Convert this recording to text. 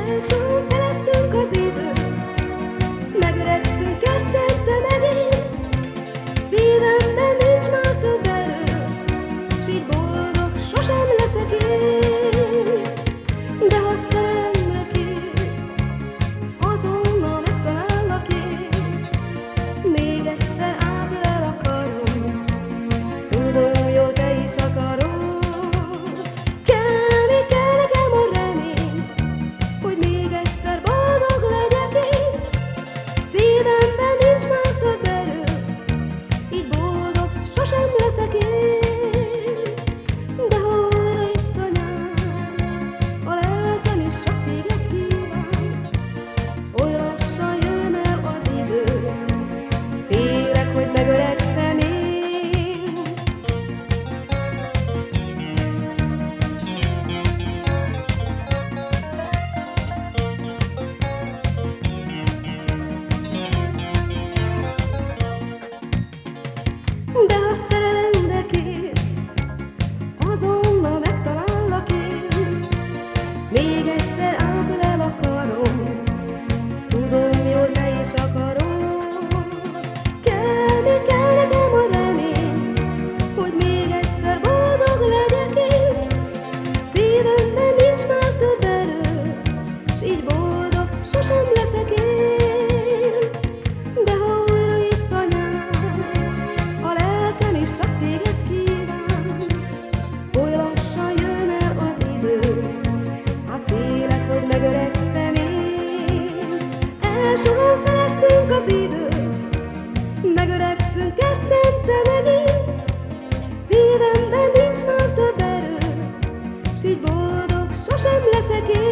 So. Még egyszer si boldog sosem leszek én.